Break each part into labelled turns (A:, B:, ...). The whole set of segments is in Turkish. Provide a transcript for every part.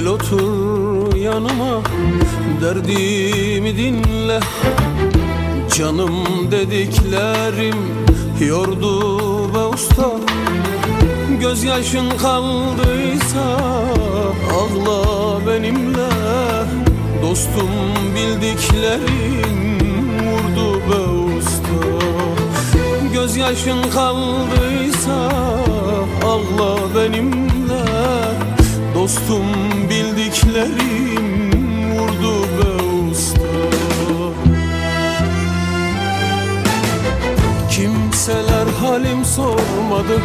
A: Gel otur yanıma derdimi dinle. Canım dediklerim yordu be usta. Gözyaşın kaldıysa ağla benimle. Dostum bildiklerim vurdu be usta. Gözyaşın kaldıysa ağla benimle Dostum bildiklerim vurdu be usta. Kimseler halim sormadı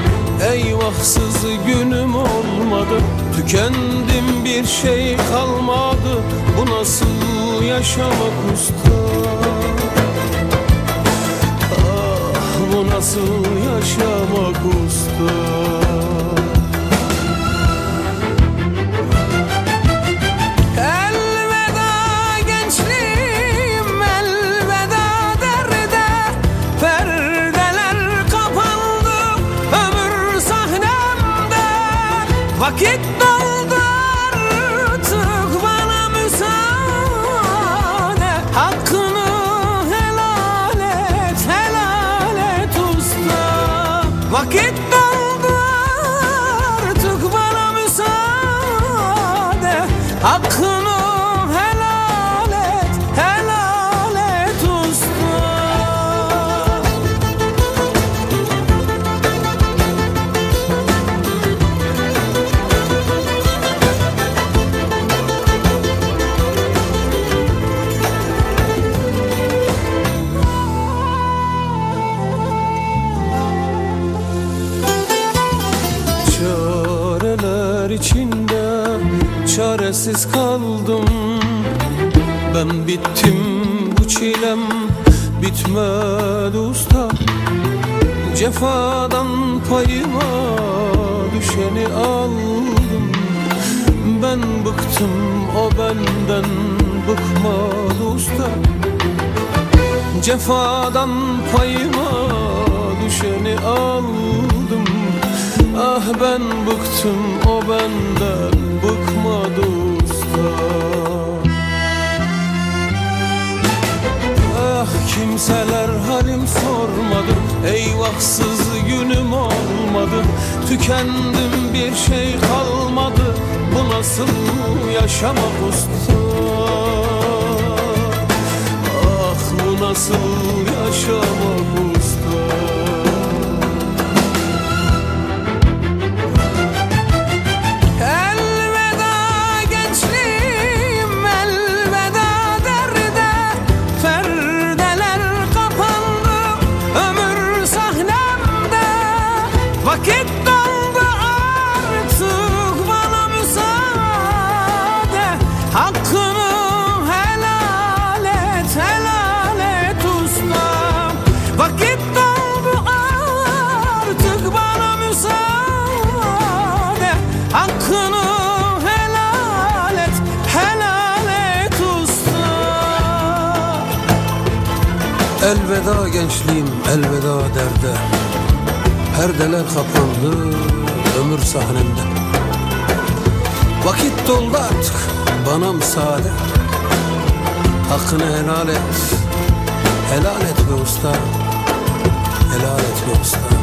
A: Eyvahsız günüm olmadı. Tükendim bir şey kalmadı Bu nasıl yaşamak usta? Ah bu nasıl yaşamak usta
B: Vakit
A: çaresiz kaldım. Ben bittim bu çilem bitmedi usta. Cefadan payıma düşeni aldım. Ben bıktım o benden bıkmadı usta. Cefadan payıma düşeni aldım. Ah ben bıktım o benden Eyvahsız günüm olmadı. Tükendim bir şey kalmadı. Bu nasıl yaşamak usta? Ah bu nasıl Elveda gençliğim, elveda derde. Perdeler kapandı ömür sahnemde Vakit doldu artık bana müsaade Hakkını helal et Helal et be usta Helal et be usta